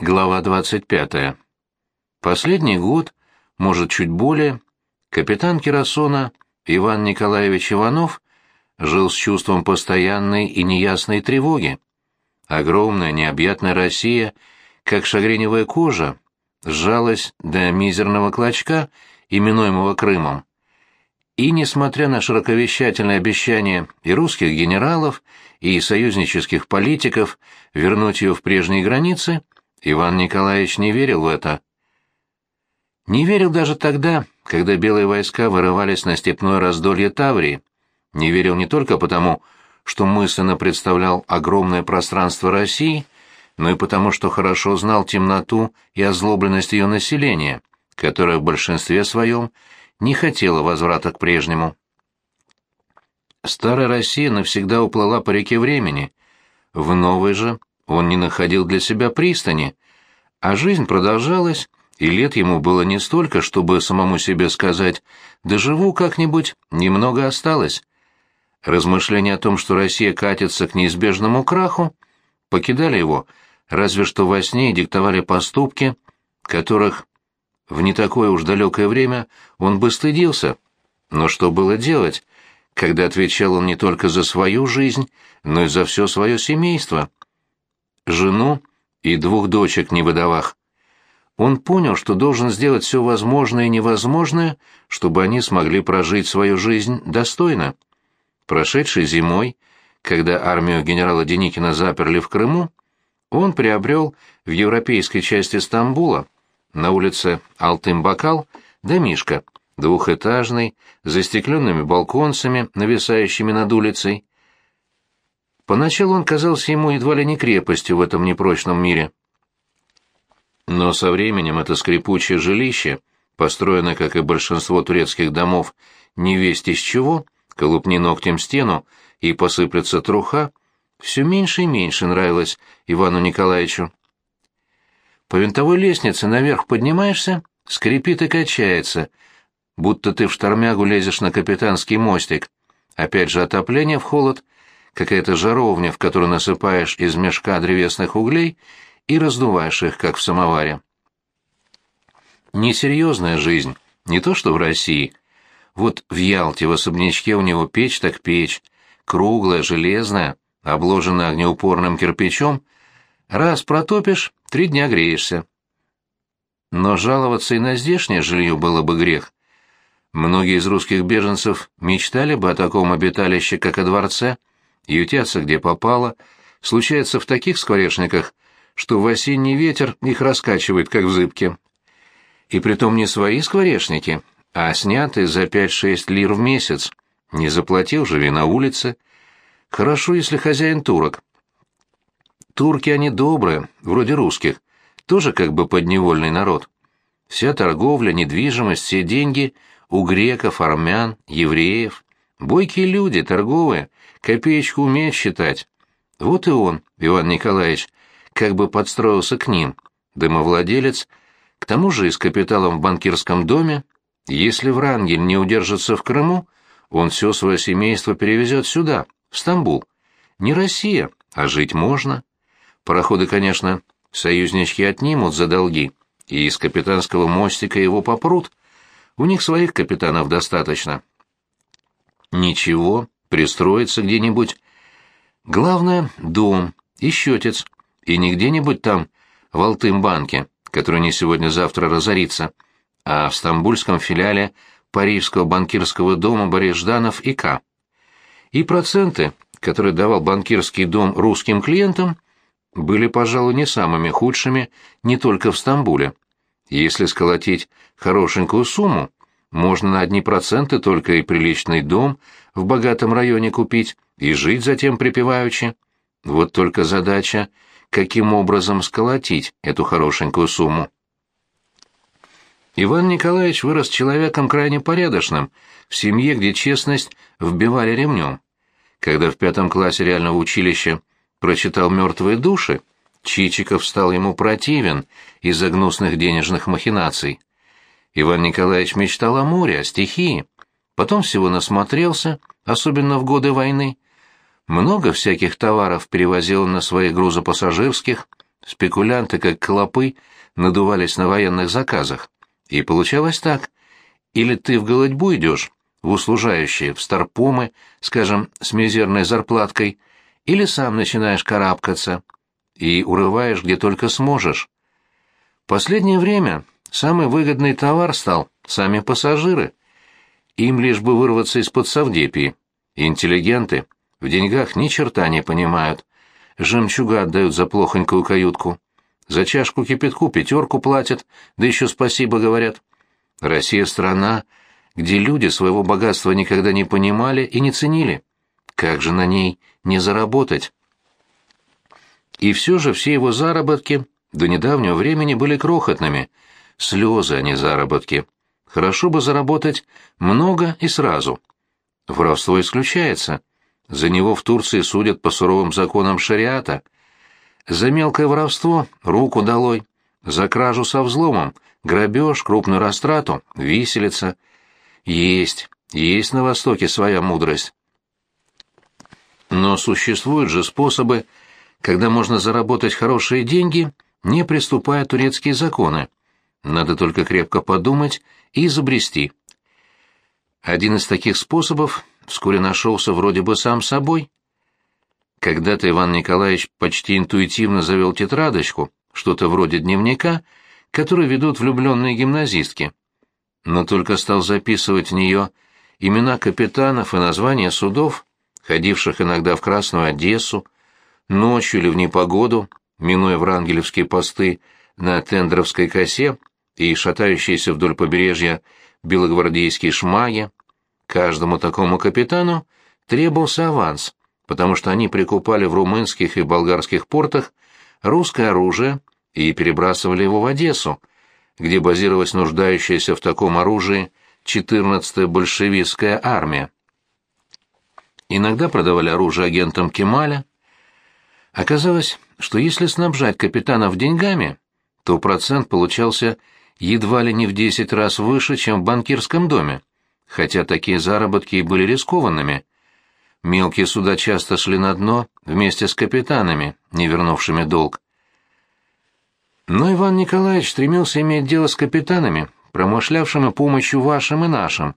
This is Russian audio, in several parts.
Глава 25. Последний год, может, чуть более, капитан Кирасона Иван Николаевич Иванов жил с чувством постоянной и неясной тревоги. Огромная необъятная Россия, как шагреневая кожа, сжалась до мизерного клочка, именуемого Крымом. И, несмотря на широковещательные обещания и русских генералов, и союзнических политиков вернуть ее в прежние границы, Иван Николаевич не верил в это. Не верил даже тогда, когда белые войска вырывались на степное раздолье Таврии. Не верил не только потому, что мысленно представлял огромное пространство России, но и потому, что хорошо знал темноту и озлобленность ее населения, которое в большинстве своем не хотело возврата к прежнему. Старая Россия навсегда уплыла по реке времени. В новой же он не находил для себя пристани, а жизнь продолжалась, и лет ему было не столько, чтобы самому себе сказать «доживу как-нибудь, немного осталось». Размышления о том, что Россия катится к неизбежному краху, покидали его, разве что во сне диктовали поступки, которых в не такое уж далекое время он бы стыдился. Но что было делать, когда отвечал он не только за свою жизнь, но и за все свое семейство? Жену и двух дочек не выдавах. Он понял, что должен сделать все возможное и невозможное, чтобы они смогли прожить свою жизнь достойно. Прошедшей зимой, когда армию генерала Деникина заперли в Крыму, он приобрел в европейской части Стамбула, на улице Алтын-Бакал, домишко, двухэтажный, с застекленными балконцами, нависающими над улицей. Поначалу он казался ему едва ли не крепостью в этом непрочном мире. Но со временем это скрипучее жилище, построенное, как и большинство турецких домов, не весть из чего, колупни ногтем стену и посыплется труха, все меньше и меньше нравилось Ивану Николаевичу. По винтовой лестнице наверх поднимаешься, скрипит и качается, будто ты в штормягу лезешь на капитанский мостик. Опять же отопление в холод, какая-то жаровня, в которую насыпаешь из мешка древесных углей и раздуваешь их, как в самоваре. Несерьезная жизнь, не то что в России. Вот в Ялте в особнячке у него печь так печь, круглая, железная, обложенная огнеупорным кирпичом, раз протопишь, три дня греешься. Но жаловаться и на здешнее жилье было бы грех. Многие из русских беженцев мечтали бы о таком обиталище, как о дворце, ютятся где попало, случается в таких скворечниках, что в осенний ветер их раскачивает, как в зыбке. И притом не свои скворечники, а снятые за пять-шесть лир в месяц. Не заплатил, живи на улице. Хорошо, если хозяин турок. Турки они добрые, вроде русских, тоже как бы подневольный народ. Вся торговля, недвижимость, все деньги у греков, армян, евреев. Бойкие люди, торговые, копеечку умеют считать. Вот и он, Иван Николаевич, как бы подстроился к ним, домовладелец, к тому же и с капиталом в банкирском доме. Если Врангель не удержится в Крыму, он все свое семейство перевезет сюда, в Стамбул. Не Россия, а жить можно. Пароходы, конечно, союзнички отнимут за долги, и из капитанского мостика его попрут. У них своих капитанов достаточно. Ничего, пристроиться где-нибудь. Главное — дом и счетец, и не где-нибудь там, в Алтым-банке, который не сегодня-завтра разорится, а в стамбульском филиале Парижского банкирского дома Борис Жданов и К. И проценты, которые давал банкирский дом русским клиентам, были, пожалуй, не самыми худшими не только в Стамбуле. Если сколотить хорошенькую сумму, можно на одни проценты только и приличный дом в богатом районе купить и жить затем припеваючи. Вот только задача, каким образом сколотить эту хорошенькую сумму. Иван Николаевич вырос человеком крайне порядочным, в семье, где честность вбивали ремнем. Когда в пятом классе реального училища прочитал «Мертвые души», Чичиков стал ему противен из-за гнусных денежных махинаций. Иван Николаевич мечтал о море, о стихии. Потом всего насмотрелся, особенно в годы войны. Много всяких товаров перевозил на своих грузопассажирских, спекулянты, как клопы, надувались на военных заказах. И получалось так. Или ты в голодьбу идешь, в услужающие, в старпомы, скажем, с мизерной зарплаткой, или сам начинаешь карабкаться и урываешь где только сможешь. Последнее время самый выгодный товар стал сами пассажиры. Им лишь бы вырваться из-под совдепии. Интеллигенты в деньгах ни черта не понимают. Жемчуга отдают за плохонькую каютку. За чашку кипятку пятерку платят, да еще спасибо говорят. Россия — страна, где люди своего богатства никогда не понимали и не ценили. Как же на ней не заработать? И все же все его заработки до недавнего времени были крохотными. Слезы, а не заработки. Хорошо бы заработать много и сразу. Воровство исключается. За него в Турции судят по суровым законам шариата. За мелкое воровство — руку долой. За кражу со взломом, грабеж, крупную растрату, виселица. Есть, есть на Востоке своя мудрость. Но существуют же способы, когда можно заработать хорошие деньги, не приступая турецкие законы. Надо только крепко подумать и изобрести. Один из таких способов вскоре нашелся вроде бы сам собой. Когда-то Иван Николаевич почти интуитивно завел тетрадочку, что-то вроде дневника, который ведут влюбленные гимназистки. Но только стал записывать в нее имена капитанов и названия судов, ходивших иногда в Красную Одессу, ночью или в непогоду, минуя врангелевские посты на Тендровской косе и шатающиеся вдоль побережья белогвардейские шмаги, каждому такому капитану требовался аванс, потому что они прикупали в румынских и болгарских портах русское оружие и перебрасывали его в Одессу, где базировалась нуждающаяся в таком оружии 14-я большевистская армия. Иногда продавали оружие агентам Кемаля. Оказалось, что если снабжать капитанов деньгами, то процент получался едва ли не в 10 раз выше, чем в банкирском доме, хотя такие заработки и были рискованными. Мелкие суда часто шли на дно вместе с капитанами, не вернувшими долг. Но Иван Николаевич стремился иметь дело с капитанами, промышлявшими помощью вашим и нашим,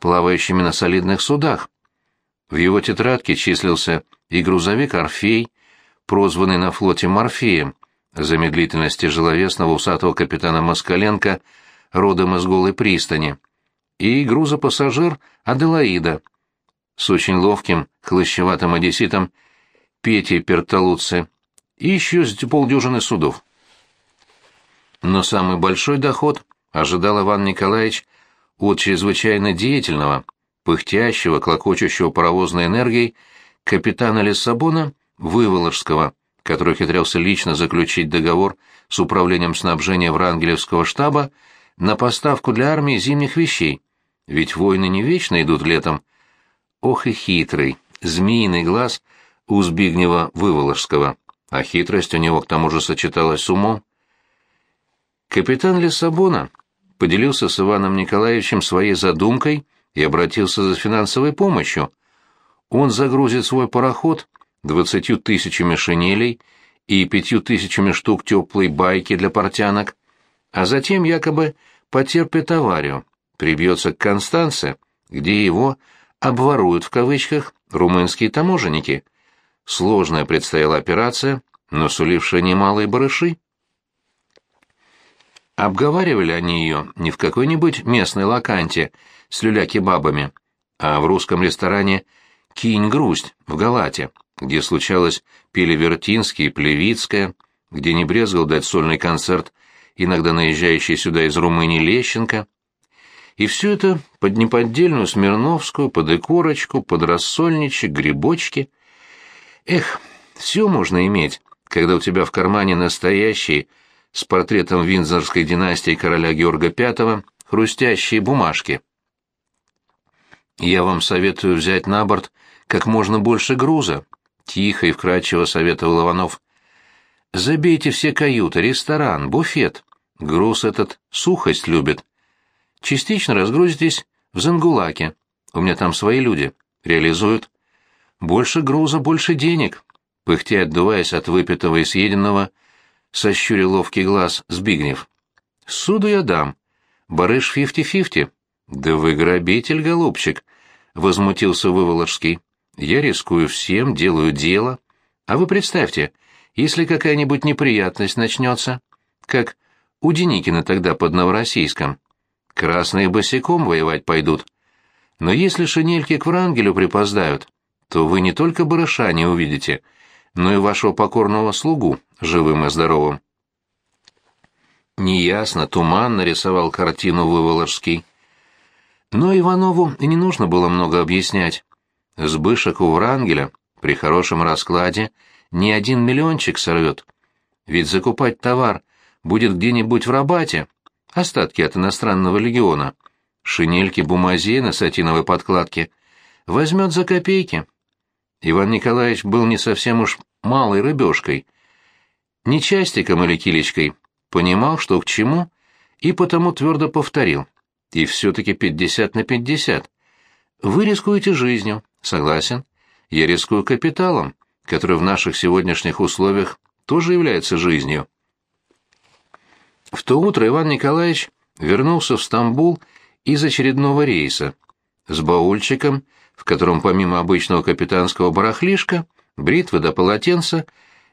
плавающими на солидных судах. В его тетрадке числился и грузовик «Орфей», прозванный на флоте «Морфеем», за медлительность тяжеловесного усатого капитана Москаленко, родом из голой пристани, и грузопассажир «Аделаида», с очень ловким, хлыщеватым одесситом Петей Пертолуци, и еще полдюжины судов. Но самый большой доход ожидал Иван Николаевич от чрезвычайно деятельного, пыхтящего, клокочущего паровозной энергией капитана Лиссабона Выволожского, который хитрился лично заключить договор с управлением снабжения Врангелевского штаба на поставку для армии зимних вещей, ведь войны не вечно идут летом, Ох и хитрый, змеиный глаз у Збигнева Выволожского, а хитрость у него к тому же сочеталась с умом. Капитан Лиссабона поделился с Иваном Николаевичем своей задумкой и обратился за финансовой помощью. Он загрузит свой пароход двадцатью тысячами шинелей и пятью тысячами штук теплой байки для портянок, а затем якобы потерпит аварию, прибьется к Констанце, где его обворуют в кавычках румынские таможенники. Сложная предстояла операция, но сулившая немалые барыши. Обговаривали они ее не в какой-нибудь местной лаканте с люля-кебабами, а в русском ресторане «Кинь-грусть» в Галате, где случалось пели Вертинский и Плевицкая, где не брезгал дать сольный концерт иногда наезжающий сюда из Румынии Лещенко, и все это под неподдельную Смирновскую, под икорочку, под рассольничек, грибочки. Эх, все можно иметь, когда у тебя в кармане настоящие, с портретом Виндзорской династии короля Георга V, хрустящие бумажки. Я вам советую взять на борт как можно больше груза, тихо и вкрадчиво советовал Иванов. Забейте все каюты, ресторан, буфет. Груз этот сухость любит. Частично разгрузитесь в Зангулаке. У меня там свои люди. Реализуют. Больше груза, больше денег. Пыхтя отдуваясь от выпитого и съеденного, сощурил ловкий глаз Збигнев. Суду я дам. Барыш фифти-фифти. Да вы грабитель, голубчик, возмутился Выволожский. Я рискую всем, делаю дело. А вы представьте, если какая-нибудь неприятность начнется, как у Деникина тогда под Новороссийском. Красные босиком воевать пойдут. Но если шинельки к Врангелю припоздают, то вы не только барыша не увидите, но и вашего покорного слугу, живым и здоровым. Неясно, туман нарисовал картину Выволожский. Но Иванову и не нужно было много объяснять. Сбышек у Врангеля при хорошем раскладе ни один миллиончик сорвет. Ведь закупать товар будет где-нибудь в Рабате, остатки от иностранного легиона, шинельки бумазей на сатиновой подкладке, возьмет за копейки. Иван Николаевич был не совсем уж малой рыбешкой, не частиком или килечкой, понимал, что к чему, и потому твердо повторил. И все-таки пятьдесят на пятьдесят. Вы рискуете жизнью, согласен. Я рискую капиталом, который в наших сегодняшних условиях тоже является жизнью. В то утро Иван Николаевич вернулся в Стамбул из очередного рейса с баульчиком, в котором помимо обычного капитанского барахлишка, бритвы до полотенца,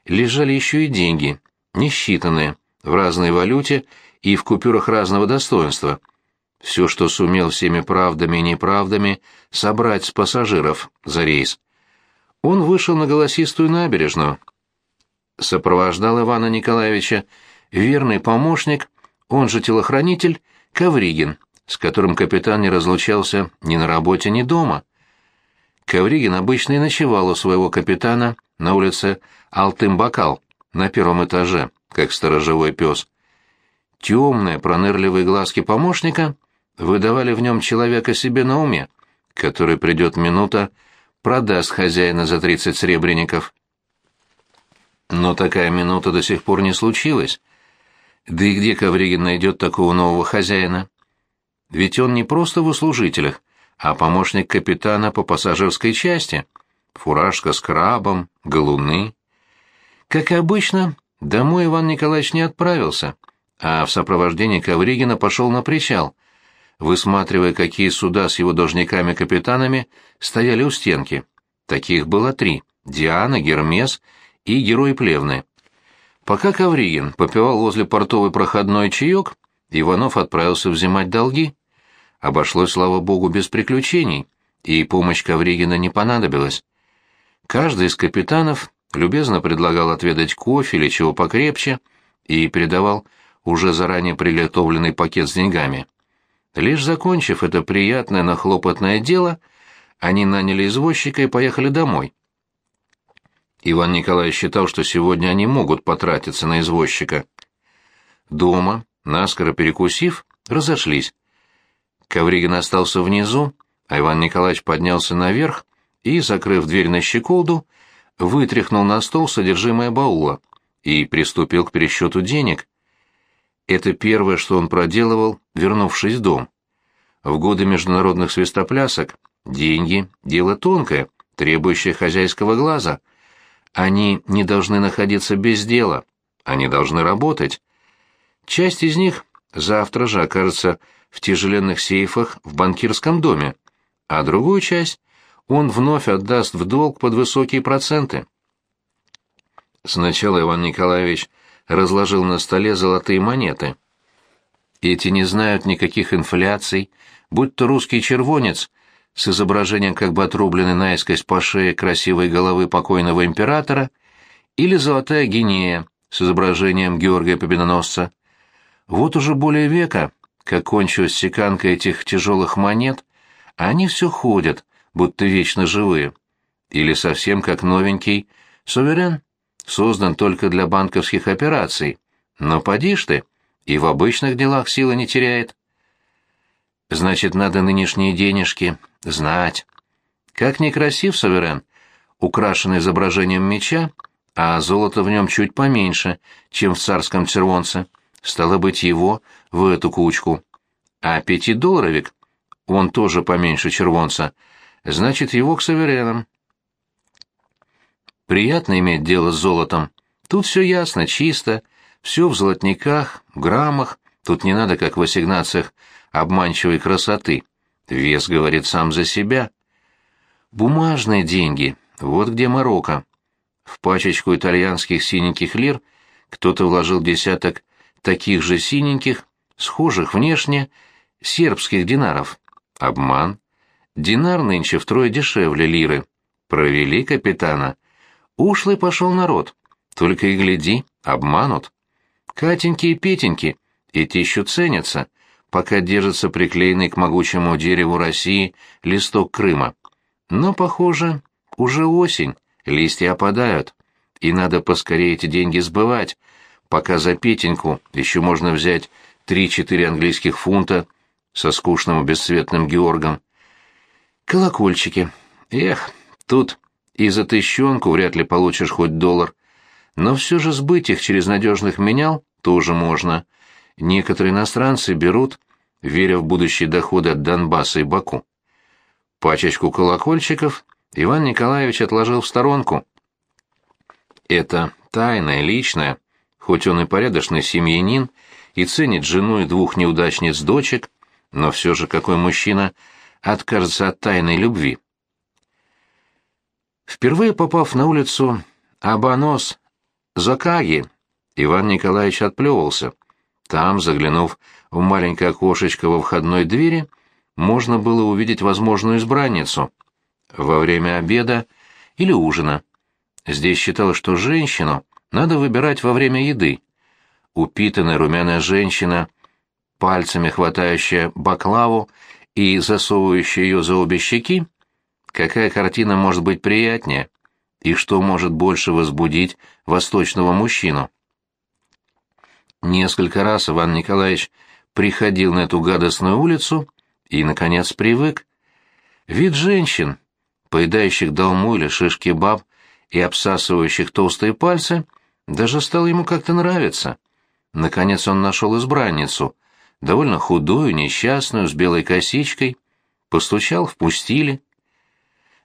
лежали еще и деньги, несчитанные, в разной валюте и в купюрах разного достоинства. Все, что сумел всеми правдами и неправдами собрать с пассажиров за рейс. Он вышел на голосистую набережную. Сопровождал Ивана Николаевича верный помощник, он же телохранитель, Ковригин, с которым капитан не разлучался ни на работе, ни дома. Ковригин обычно и ночевал у своего капитана на улице Алтын-Бакал, на первом этаже, как сторожевой пес. Темные, пронырливые глазки помощника выдавали в нем человека себе на уме, который придет минута, продаст хозяина за тридцать сребреников. Но такая минута до сих пор не случилась. Да и где Ковригин найдет такого нового хозяина? Ведь он не просто в услужителях, а помощник капитана по пассажирской части. Фуражка с крабом, галуны. Как и обычно, домой Иван Николаевич не отправился, а в сопровождении Ковригина пошел на причал, высматривая, какие суда с его должниками-капитанами стояли у стенки. Таких было три — Диана, Гермес и Герой Плевны. Пока Ковригин попивал возле портовой проходной чаек, Иванов отправился взимать долги. Обошлось, слава богу, без приключений, и помощь Ковригина не понадобилась. Каждый из капитанов любезно предлагал отведать кофе или чего покрепче и передавал уже заранее приготовленный пакет с деньгами. Лишь закончив это приятное, но хлопотное дело, они наняли извозчика и поехали домой. Иван Николаевич считал, что сегодня они могут потратиться на извозчика. Дома, наскоро перекусив, разошлись. Ковригин остался внизу, а Иван Николаевич поднялся наверх и, закрыв дверь на щеколду, вытряхнул на стол содержимое баула и приступил к пересчету денег. Это первое, что он проделывал, вернувшись в дом. В годы международных свистоплясок деньги — дело тонкое, требующее хозяйского глаза — они не должны находиться без дела, они должны работать. Часть из них завтра же окажется в тяжеленных сейфах в банкирском доме, а другую часть он вновь отдаст в долг под высокие проценты. Сначала Иван Николаевич разложил на столе золотые монеты. Эти не знают никаких инфляций, будь то русский червонец — с изображением как бы отрубленной наискось по шее красивой головы покойного императора, или золотая гинея с изображением Георгия Победоносца. Вот уже более века, как кончилась секанка этих тяжелых монет, а они все ходят, будто вечно живые. Или совсем как новенький суверен, создан только для банковских операций. Но поди ж ты, и в обычных делах силы не теряет. Значит, надо нынешние денежки знать. Как некрасив суверен, украшенный изображением меча, а золото в нем чуть поменьше, чем в царском червонце. Стало быть, его в эту кучку. А пятидолларовик, он тоже поменьше червонца, значит, его к суверенам. Приятно иметь дело с золотом. Тут все ясно, чисто, Все в золотниках, граммах, тут не надо, как в ассигнациях, обманчивой красоты. Вес говорит сам за себя. Бумажные деньги, вот где Марокко. В пачечку итальянских синеньких лир кто-то вложил десяток таких же синеньких, схожих внешне, сербских динаров. Обман. Динар нынче втрое дешевле лиры. Провели капитана. Ушлый пошел народ. Только и гляди, обманут. Катеньки и Петеньки, эти еще ценятся, пока держится приклеенный к могучему дереву России листок Крыма. Но, похоже, уже осень, листья опадают, и надо поскорее эти деньги сбывать, пока за Петеньку еще можно взять три-четыре английских фунта со скучным и бесцветным Георгом. Колокольчики. Эх, тут и за тыщенку вряд ли получишь хоть доллар. Но все же сбыть их через надежных менял тоже можно. Некоторые иностранцы берут, веря в будущие доходы от Донбасса и Баку. Пачечку колокольчиков Иван Николаевич отложил в сторонку. Это тайное, личное, хоть он и порядочный семьянин, и ценит жену и двух неудачниц дочек, но все же какой мужчина откажется от тайной любви? Впервые попав на улицу Абанос Закаги, Иван Николаевич отплевывался. Там, заглянув в маленькое окошечко во входной двери, можно было увидеть возможную избранницу во время обеда или ужина. Здесь считалось, что женщину надо выбирать во время еды. Упитанная румяная женщина, пальцами хватающая баклаву и засовывающая ее за обе щеки, какая картина может быть приятнее? И что может больше возбудить восточного мужчину? Несколько раз Иван Николаевич приходил на эту гадостную улицу и, наконец, привык. Вид женщин, поедающих долму или шишки баб и обсасывающих толстые пальцы, даже стал ему как-то нравиться. Наконец он нашел избранницу, довольно худую, несчастную, с белой косичкой. Постучал, впустили.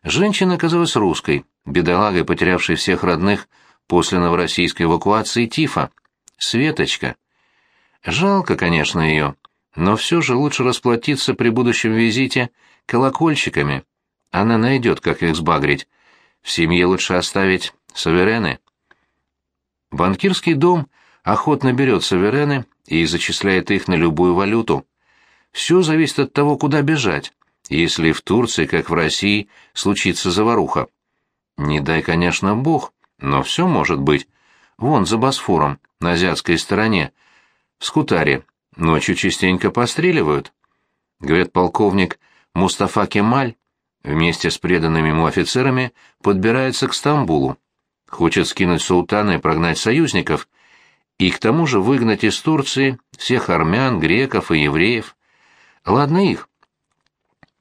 Женщина оказалась русской, бедолагой, потерявшей всех родных после новороссийской эвакуации тифа. Светочка. Жалко, конечно, ее, но все же лучше расплатиться при будущем визите колокольчиками. Она найдет, как их сбагрить. В семье лучше оставить суверены. Банкирский дом охотно берет суверены и зачисляет их на любую валюту. Все зависит от того, куда бежать, если в Турции, как в России, случится заваруха. Не дай, конечно, бог, но все может быть. Вон за Босфором, на азиатской стороне, в Скутаре, ночью частенько постреливают. Говорят, полковник Мустафа Кемаль вместе с преданными ему офицерами подбирается к Стамбулу. Хочет скинуть султана и прогнать союзников, и к тому же выгнать из Турции всех армян, греков и евреев. Ладно их.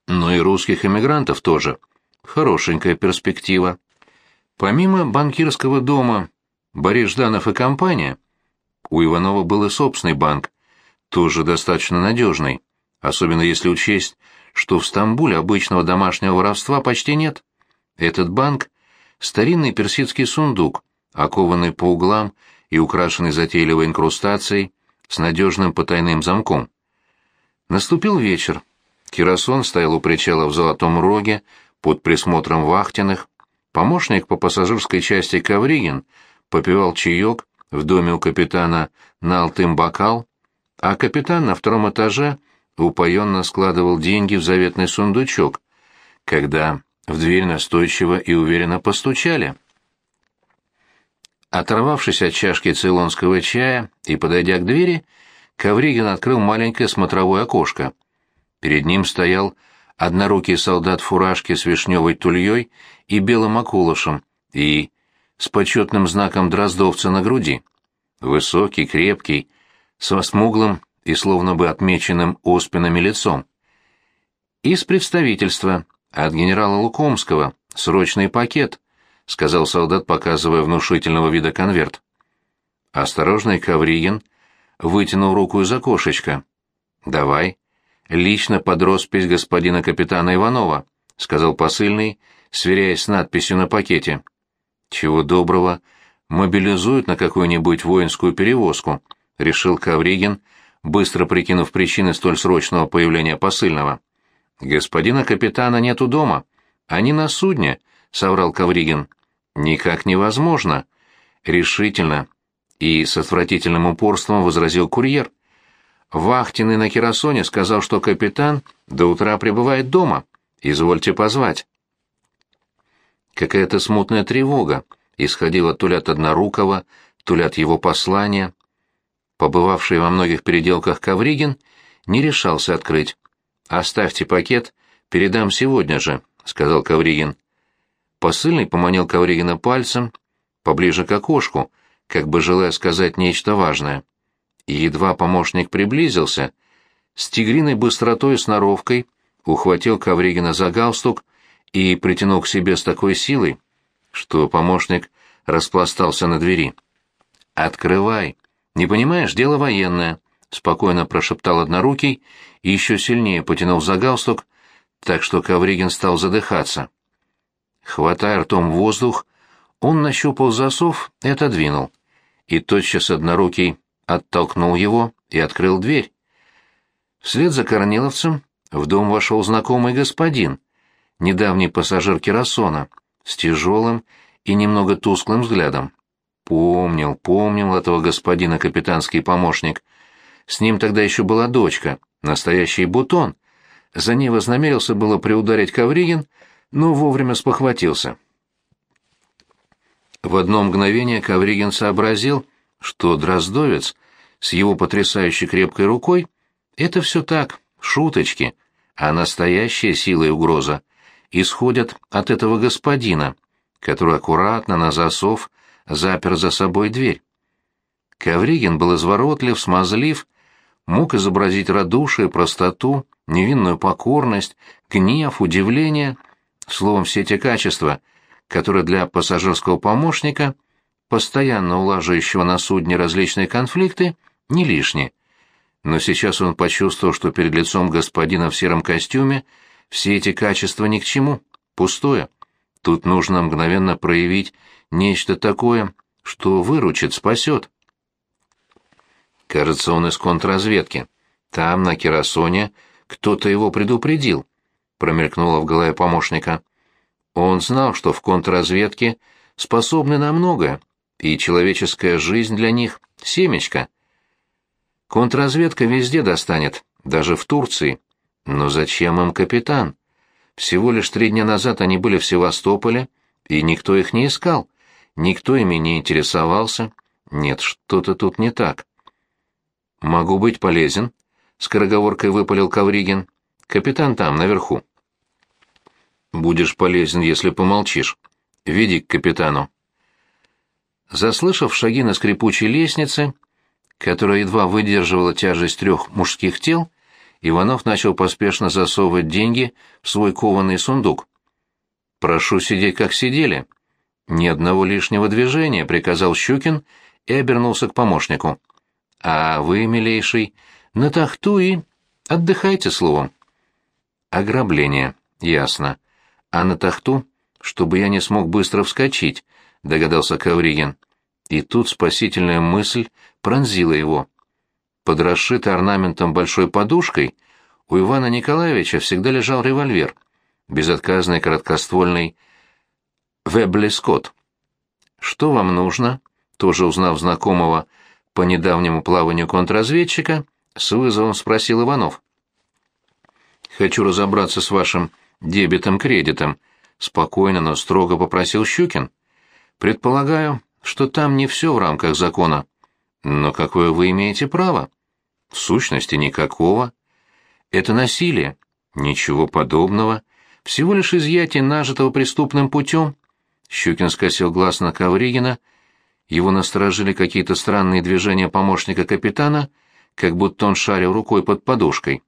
Но и русских эмигрантов тоже. Хорошенькая перспектива. Помимо банкирского дома Борис Жданов и компания, у Иванова был и собственный банк, тоже достаточно надежный, особенно если учесть, что в Стамбуле обычного домашнего воровства почти нет. Этот банк — старинный персидский сундук, окованный по углам и украшенный затейливой инкрустацией с надежным потайным замком. Наступил вечер. Кирасон стоял у причала в Золотом Роге под присмотром вахтенных. Помощник по пассажирской части Ковригин попивал чаек в доме у капитана на алтым бокал, а капитан на втором этаже упоенно складывал деньги в заветный сундучок, когда в дверь настойчиво и уверенно постучали. Оторвавшись от чашки цейлонского чая и подойдя к двери, Ковригин открыл маленькое смотровое окошко. Перед ним стоял однорукий солдат в фуражке с вишневой тульей и белым околышем, и с почетным знаком дроздовца на груди. Высокий, крепкий, со смуглым и словно бы отмеченным оспинами лицом. «Из представительства, от генерала Лукомского, срочный пакет», — сказал солдат, показывая внушительного вида конверт. Осторожный Ковригин вытянул руку из окошечка. «Давай. Лично под роспись господина капитана Иванова», — сказал посыльный, сверяясь с надписью на пакете. «Чего доброго, мобилизуют на какую-нибудь воинскую перевозку, решил Кавригин, быстро прикинув причины столь срочного появления посыльного. Господина капитана нету дома. Они на судне, соврал Кавригин. Никак невозможно. Решительно и с отвратительным упорством возразил курьер. Вахтенный на Кирасоне сказал, что капитан до утра пребывает дома. Извольте позвать. Какая-то смутная тревога исходила то ли от Однорукого, то ли от его послания. Побывавший во многих переделках Ковригин не решался открыть. «Оставьте пакет, передам сегодня же», — сказал Ковригин. Посыльный поманил Ковригина пальцем поближе к окошку, как бы желая сказать нечто важное. И едва помощник приблизился, с тигриной быстротой и сноровкой ухватил Ковригина за галстук и притянул к себе с такой силой, что помощник распластался на двери. «Открывай! Не понимаешь, дело военное!» — спокойно прошептал однорукий и еще сильнее потянул за галстук, так что Ковригин стал задыхаться. Хватая ртом воздух, он нащупал засов и отодвинул. И тотчас однорукий оттолкнул его и открыл дверь. Вслед за Корниловцем в дом вошел знакомый господин, недавний пассажир Керосона, с тяжелым и немного тусклым взглядом. Помнил, помнил этого господина капитанский помощник. С ним тогда еще была дочка, настоящий бутон. За ней вознамерился было приударить Ковригин, но вовремя спохватился. В одно мгновение Ковригин сообразил, что Дроздовец с его потрясающе крепкой рукой — это все так, шуточки, а настоящая сила и угроза исходят от этого господина, который аккуратно на засов запер за собой дверь. Ковригин был изворотлив, смазлив, мог изобразить радушие, простоту, невинную покорность, гнев, удивление, словом, все те качества, которые для пассажирского помощника, постоянно улаживающего на судне различные конфликты, не лишни. Но сейчас он почувствовал, что перед лицом господина в сером костюме все эти качества ни к чему, пустое. Тут нужно мгновенно проявить нечто такое, что выручит, спасет. Кажется, он из контрразведки. Там, на Керосоне, кто-то его предупредил, промелькнуло в голове помощника. Он знал, что в контрразведке способны на многое, и человеческая жизнь для них — семечко. Контрразведка везде достанет, даже в Турции. Но зачем им капитан? Всего лишь три дня назад они были в Севастополе, и никто их не искал, никто ими не интересовался. Нет, что-то тут не так. «Могу быть полезен», — скороговоркой выпалил Кавригин. «Капитан там, наверху». «Будешь полезен, если помолчишь. Веди к капитану». Заслышав шаги на скрипучей лестнице, которая едва выдерживала тяжесть трех мужских тел, Иванов начал поспешно засовывать деньги в свой кованый сундук. «Прошу сидеть, как сидели». «Ни одного лишнего движения», — приказал Щукин и обернулся к помощнику. «А вы, милейший, на тахту и... отдыхайте словом». «Ограбление, ясно. А на тахту, чтобы я не смог быстро вскочить», — догадался Кавригин. И тут спасительная мысль пронзила его. Под расшитой орнаментом большой подушкой у Ивана Николаевича всегда лежал револьвер, безотказный короткоствольный Вебли Скотт. «Что вам нужно?» Тоже узнав знакомого по недавнему плаванию контрразведчика, с вызовом спросил Иванов. «Хочу разобраться с вашим дебетом-кредитом», — спокойно, но строго попросил Щукин. «Предполагаю, что там не все в рамках закона. Но какое вы имеете право?» В сущности, никакого. Это насилие. Ничего подобного. Всего лишь изъятие нажитого преступным путем. Щукин скосил глаз на Ковригина. Его насторожили какие-то странные движения помощника капитана, как будто он шарил рукой под подушкой.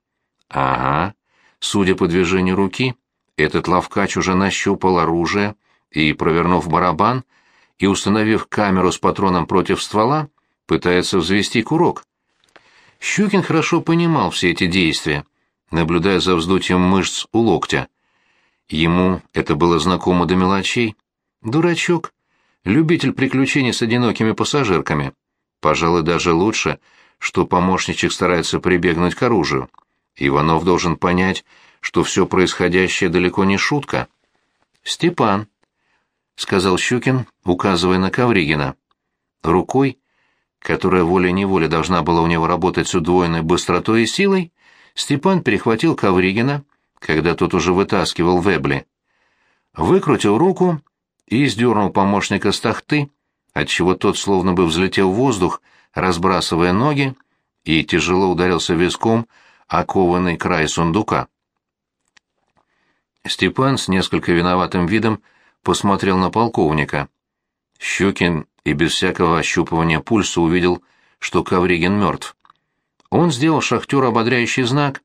Ага. Судя по движению руки, этот ловкач уже нащупал оружие и, провернув барабан и установив камеру с патроном против ствола, пытается взвести курок. Щукин хорошо понимал все эти действия, наблюдая за вздутием мышц у локтя. Ему это было знакомо до мелочей. Дурачок. любитель приключений с одинокими пассажирками. Пожалуй, даже лучше, что помощничек старается прибегнуть к оружию. Иванов должен понять, что все происходящее далеко не шутка. «Степан», — сказал Щукин, указывая на Ковригина. Рукой, которая волей-неволей должна была у него работать с удвоенной быстротой и силой, Степан перехватил Ковригина, когда тот уже вытаскивал вебли. Выкрутил руку и сдернул помощника с тахты, отчего тот словно бы взлетел в воздух, разбрасывая ноги, и тяжело ударился виском о кованный край сундука. Степан с несколько виноватым видом посмотрел на полковника. Щукин и без всякого ощупывания пульса увидел, что Ковригин мертв. Он сделал шахтеру ободряющий знак.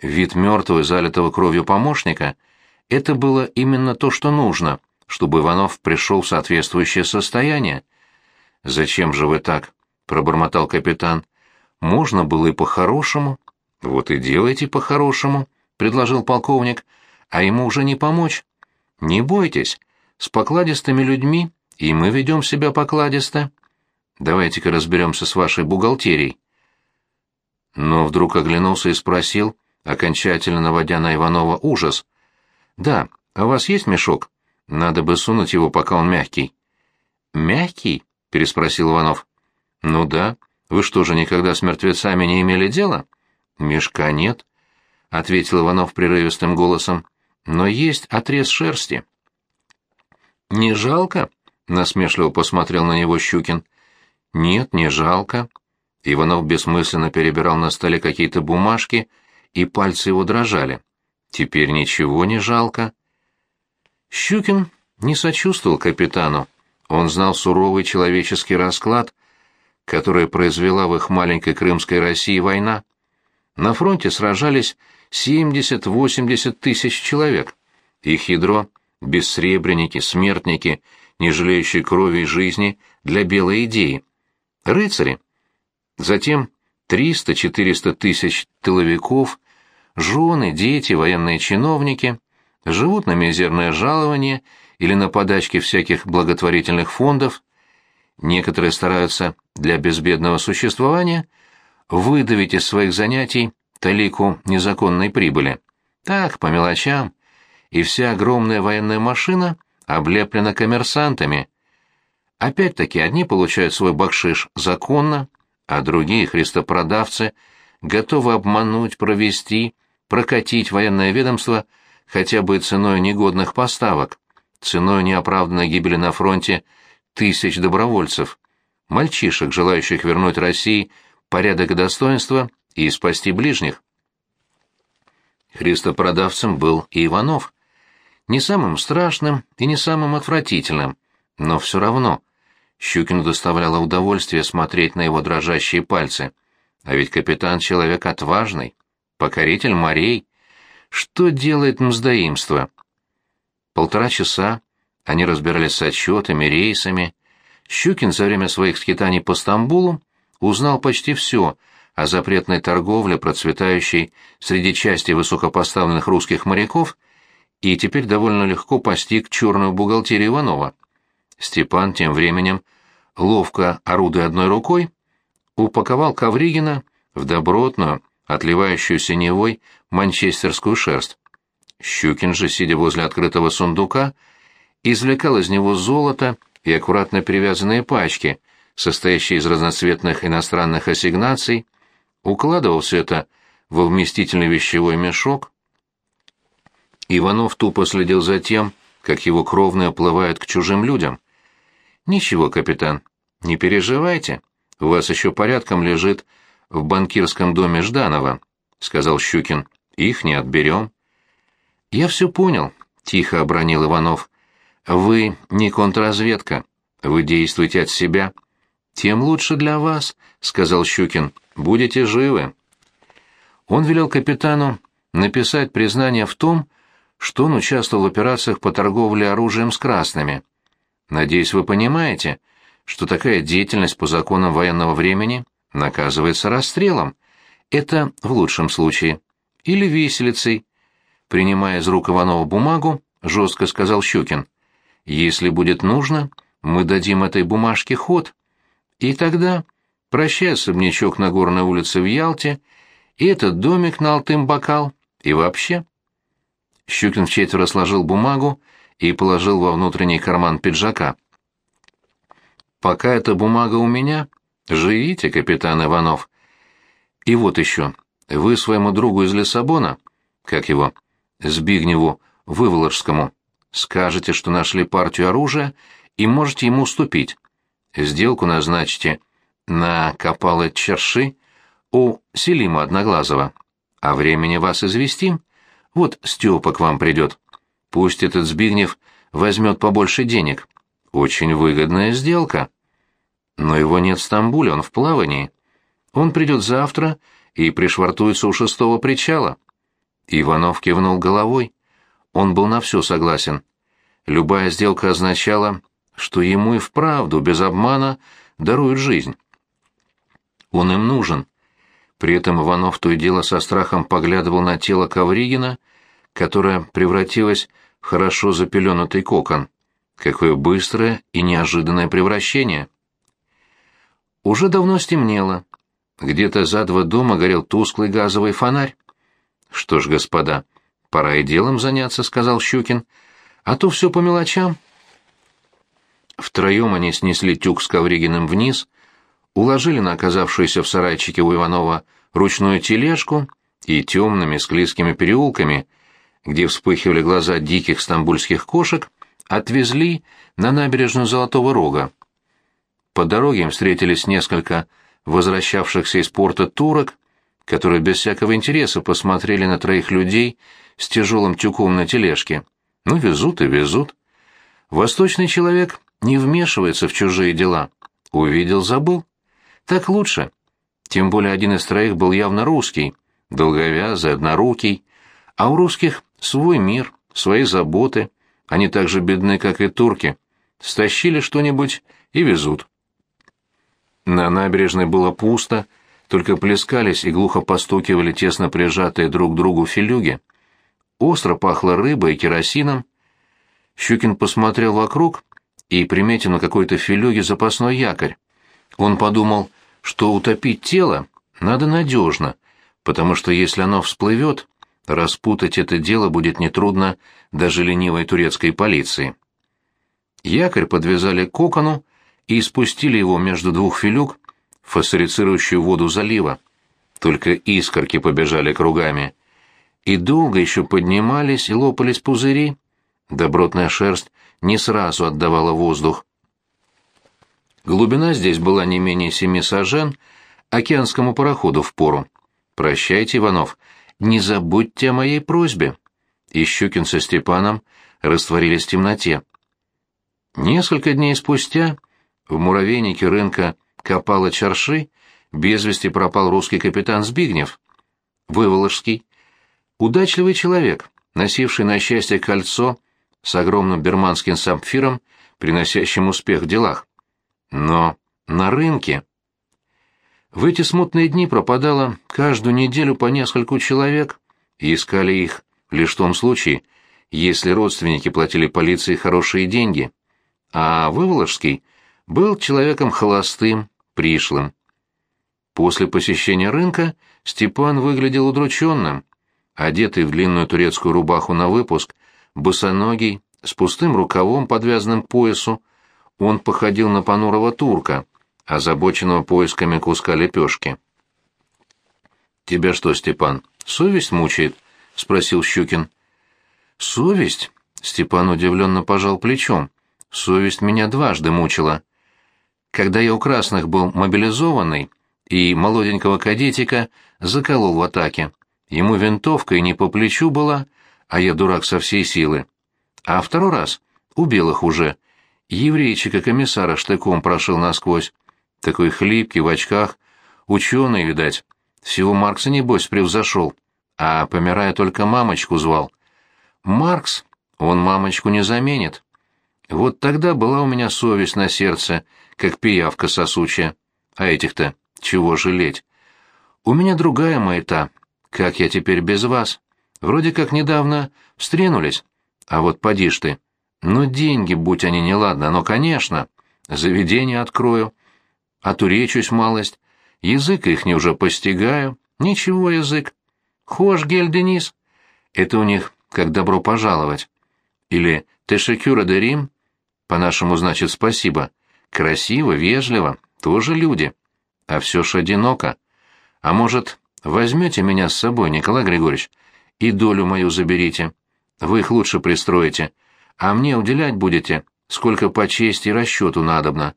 Вид мертвого, залитого кровью помощника — это было именно то, что нужно, чтобы Иванов пришел в соответствующее состояние. «Зачем же вы так?» — пробормотал капитан. «Можно было и по-хорошему». «Вот и делайте по-хорошему», — предложил полковник, — «а ему уже не помочь. Не бойтесь, с покладистыми людьми и мы ведем себя покладисто. Давайте-ка разберемся с вашей бухгалтерией». Но вдруг оглянулся и спросил, окончательно наводя на Иванова ужас. «Да, а у вас есть мешок? Надо бы сунуть его, пока он мягкий». «Мягкий?» — переспросил Иванов. «Ну да. Вы что же, никогда с мертвецами не имели дела?» «Мешка нет», — ответил Иванов прерывистым голосом. «Но есть отрез шерсти». «Не жалко?» — насмешливо посмотрел на него Щукин. «Нет, не жалко». Иванов бессмысленно перебирал на столе какие-то бумажки, и пальцы его дрожали. «Теперь ничего не жалко». Щукин не сочувствовал капитану. Он знал суровый человеческий расклад, который произвела в их маленькой крымской России война. На фронте сражались 70-80 тысяч человек. Их ядро — бессребреники, смертники, не жалеющие крови и жизни для белой идеи. Рыцари. Затем 300-400 тысяч тыловиков, жены, дети, военные чиновники живут на мизерное жалование или на подачки всяких благотворительных фондов. Некоторые стараются для безбедного существования выдавить из своих занятий талику незаконной прибыли. Так, по мелочам. И вся огромная военная машина облеплена коммерсантами. Опять-таки, одни получают свой бакшиш законно, а другие, христопродавцы, готовы обмануть, провести, прокатить военное ведомство хотя бы ценой негодных поставок, ценой неоправданной гибели на фронте тысяч добровольцев, мальчишек, желающих вернуть России порядок и достоинство и спасти ближних. Христопродавцем был и Иванов не самым страшным и не самым отвратительным, но все равно Щукину доставляло удовольствие смотреть на его дрожащие пальцы. А ведь капитан — человек отважный, покоритель морей. Что делает мздоимство? Полтора часа они разбирались с отчетами, рейсами. Щукин за время своих скитаний по Стамбулу узнал почти все о запретной торговле, процветающей среди части высокопоставленных русских моряков и теперь довольно легко постиг черную бухгалтерию Иванова. Степан тем временем, ловко орудуя одной рукой, упаковал Ковригина в добротную, отливающую синевой манчестерскую шерсть. Щукин же, сидя возле открытого сундука, извлекал из него золото и аккуратно перевязанные пачки, состоящие из разноцветных иностранных ассигнаций, укладывал все это во вместительный вещевой мешок, Иванов тупо следил за тем, как его кровные оплывают к чужим людям. «Ничего, капитан, не переживайте, у вас еще порядком лежит в банкирском доме Жданова», — сказал Щукин. «Их не отберем». «Я все понял», — тихо обронил Иванов. «Вы не контрразведка, вы действуете от себя». «Тем лучше для вас», — сказал Щукин. «Будете живы». Он велел капитану написать признание в том, что он участвовал в операциях по торговле оружием с красными. Надеюсь, вы понимаете, что такая деятельность по законам военного времени наказывается расстрелом. Это в лучшем случае. Или виселицей. Принимая из рук Иванова бумагу, жестко сказал Щукин. Если будет нужно, мы дадим этой бумажке ход. И тогда прощай особнячок на горной улице в Ялте, и этот домик на Алтым бокал, и вообще. Щукин в сложил бумагу и положил во внутренний карман пиджака. «Пока эта бумага у меня, живите, капитан Иванов. И вот еще, вы своему другу из Лиссабона, как его, Збигневу Выволожскому, скажете, что нашли партию оружия и можете ему уступить. Сделку назначите на Копалы Черши у Селима Одноглазого. А времени вас известим. Вот Степа к вам придет. Пусть этот Збигнев возьмет побольше денег. Очень выгодная сделка. Но его нет в Стамбуле, он в плавании. Он придет завтра и пришвартуется у шестого причала. Иванов кивнул головой. Он был на все согласен. Любая сделка означала, что ему и вправду, без обмана, даруют жизнь. Он им нужен. При этом Иванов то и дело со страхом поглядывал на тело Ковригина, которое превратилось в хорошо запеленутый кокон. Какое быстрое и неожиданное превращение! Уже давно стемнело. Где-то за два дома горел тусклый газовый фонарь. «Что ж, господа, пора и делом заняться», — сказал Щукин. «А то все по мелочам». Втроем они снесли тюк с Ковригиным вниз, уложили на оказавшуюся в сарайчике у Иванова ручную тележку и темными склизкими переулками, где вспыхивали глаза диких стамбульских кошек, отвезли на набережную Золотого Рога. По дороге им встретились несколько возвращавшихся из порта турок, которые без всякого интереса посмотрели на троих людей с тяжелым тюком на тележке. Ну, везут и везут. Восточный человек не вмешивается в чужие дела. Увидел, забыл. Так лучше. Тем более один из троих был явно русский, долговязый, однорукий, а у русских свой мир, свои заботы. Они так же бедны, как и турки. Стащили что-нибудь и везут. На набережной было пусто, только плескались и глухо постукивали тесно прижатые друг к другу филюги. Остро пахло рыбой и керосином. Щукин посмотрел вокруг и приметил на какой-то филюге запасной якорь. Он подумал, что утопить тело надо надежно, потому что если оно всплывет, распутать это дело будет нетрудно даже ленивой турецкой полиции. Якорь подвязали к кокону и спустили его между двух филюг фосфорицирующую воду залива. Только искорки побежали кругами. И долго еще поднимались и лопались пузыри. Добротная шерсть не сразу отдавала воздух. Глубина здесь была не менее семи сажен, океанскому пароходу в пору. «Прощайте, Иванов, не забудьте о моей просьбе». И Щукин со Степаном растворились в темноте. Несколько дней спустя в муравейнике рынка Копала Чарши без вести пропал русский капитан Збигнев. Выволожский. Удачливый человек, носивший на счастье кольцо с огромным берманским сапфиром, приносящим успех в делах. Но на рынке... В эти смутные дни пропадало каждую неделю по нескольку человек, и искали их лишь в том случае, если родственники платили полиции хорошие деньги. А Выволожский был человеком холостым, пришлым. После посещения рынка Степан выглядел удрученным, одетый в длинную турецкую рубаху на выпуск, босоногий, с пустым рукавом, подвязанным к поясу, он походил на понурого турка, озабоченного поисками куска лепешки. «Тебя что, Степан, совесть мучает?» — спросил Щукин. «Совесть?» — Степан удивленно пожал плечом. «Совесть меня дважды мучила. Когда я у красных был мобилизованный, и молоденького кадетика заколол в атаке. Ему винтовка и не по плечу была, а я дурак со всей силы. А второй раз, у белых уже, еврейчика-комиссара штыком прошил насквозь. Такой хлипкий, в очках, ученый, видать. Всего Маркса, небось, превзошел. А, помирая, только мамочку звал. Маркс, он мамочку не заменит. Вот тогда была у меня совесть на сердце — как пиявка сосучая. А этих-то чего жалеть? У меня другая маята. Как я теперь без вас? Вроде как недавно встренулись. А вот поди ж ты. Ну, деньги, будь они неладно, но, конечно. заведение открою, отуречусь малость, язык их не уже постигаю, ничего язык. Хош, гель Денис, это у них как добро пожаловать. Или тешекюра де Рим, по-нашему значит спасибо. Красиво, вежливо, тоже люди. А все ж одиноко. А может, возьмете меня с собой, Николай Григорьевич, и долю мою заберите. Вы их лучше пристроите, а мне уделять будете, сколько по чести и расчету надобно.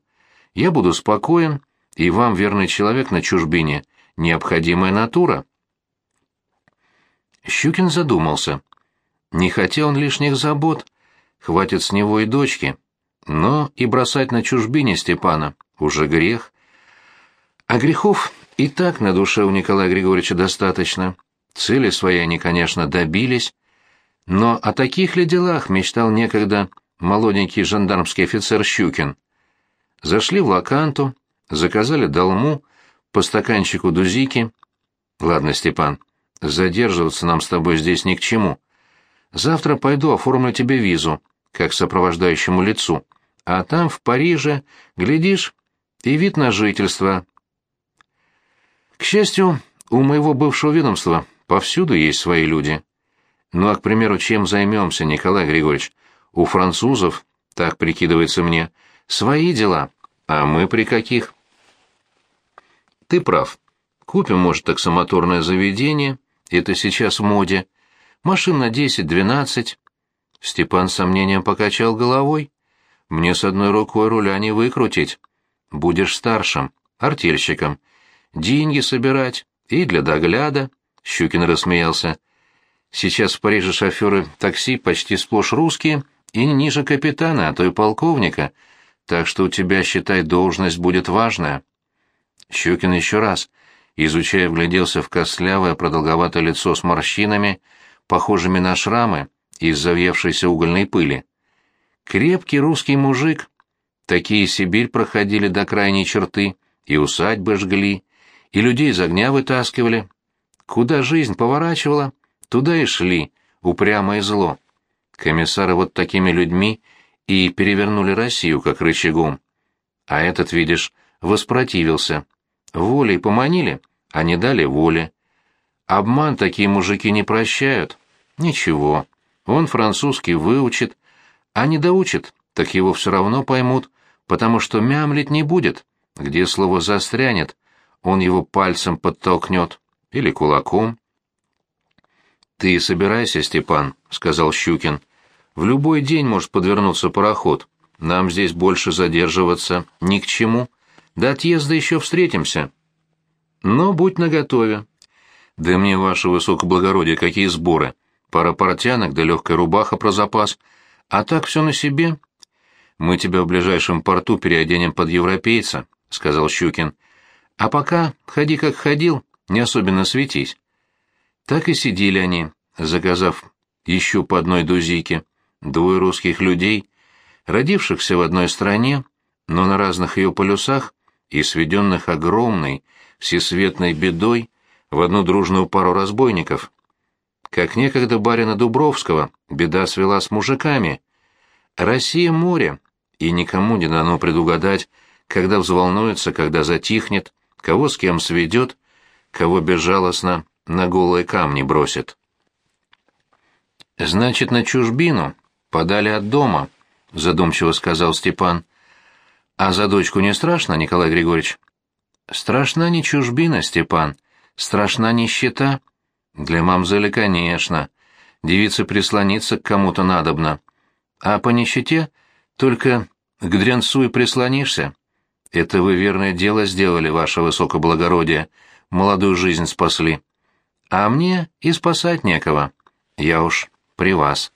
Я буду спокоен, и вам, верный человек на чужбине, необходимая натура. Щукин задумался. Не хотел он лишних забот, хватит с него и дочки. Но и бросать на чужбине Степана уже грех. А грехов и так на душе у Николая Григорьевича достаточно. Цели свои они, конечно, добились, но о таких ли делах мечтал некогда молоденький жандармский офицер Щукин. Зашли в Лаканту, заказали долму, по стаканчику дузики. Ладно, Степан, задерживаться нам с тобой здесь ни к чему. Завтра пойду оформлю тебе визу, как сопровождающему лицу, а там, в Париже, глядишь, и вид на жительство. К счастью, у моего бывшего ведомства повсюду есть свои люди. Ну а, к примеру, чем займемся, Николай Григорьевич? У французов, так прикидывается мне, свои дела, а мы при каких? Ты прав. Купим, может, таксомоторное заведение, это сейчас в моде. Машин на десять-двенадцать. Степан с сомнением покачал головой. Мне с одной рукой руля не выкрутить. Будешь старшим, артельщиком. Деньги собирать и для догляда. Щукин рассмеялся. Сейчас в Париже шоферы такси почти сплошь русские и ниже капитана, а то и полковника, так что у тебя, считай, должность будет важная. Щукин еще раз, изучая, вгляделся в костлявое продолговатое лицо с морщинами, похожими на шрамы из завьевшейся угольной пыли. Крепкий русский мужик. Такие Сибирь проходили до крайней черты, и усадьбы жгли, и людей из огня вытаскивали. Куда жизнь поворачивала, Туда и шли, упрямо и зло. Комиссары вот такими людьми и перевернули Россию как рычагом. А этот, видишь, воспротивился. Волей поманили, а не дали воли. Обман такие мужики не прощают. Ничего, он французский выучит, а не доучит, так его все равно поймут, потому что мямлить не будет. Где слово застрянет, он его пальцем подтолкнет или кулаком. «Ты собирайся, Степан», — сказал Щукин. «В любой день может подвернуться пароход. Нам здесь больше задерживаться ни к чему. До отъезда еще встретимся». «Но будь наготове». «Да мне, ваше высокоблагородие, какие сборы! Пара портянок да легкая рубаха про запас. А так все на себе». «Мы тебя в ближайшем порту переоденем под европейца», — сказал Щукин. «А пока ходи как ходил, не особенно светись». Так и сидели они, заказав еще по одной дузике, двое русских людей, родившихся в одной стране, но на разных ее полюсах и сведенных огромной, всесветной бедой в одну дружную пару разбойников. Как некогда барина Дубровского беда свела с мужиками. Россия — море, и никому не дано предугадать, когда взволнуется, когда затихнет, кого с кем сведет, кого безжалостно на голые камни бросит. «Значит, на чужбину подали от дома», — задумчиво сказал Степан. «А за дочку не страшно, Николай Григорьевич?» «Страшна не чужбина, Степан, страшна нищета. Для мамзели, конечно. Девице прислониться к кому-то надобно. А по нищете только к дрянцу и прислонишься. Это вы верное дело сделали, ваше высокоблагородие, молодую жизнь спасли». А мне и спасать некого. Я уж при вас.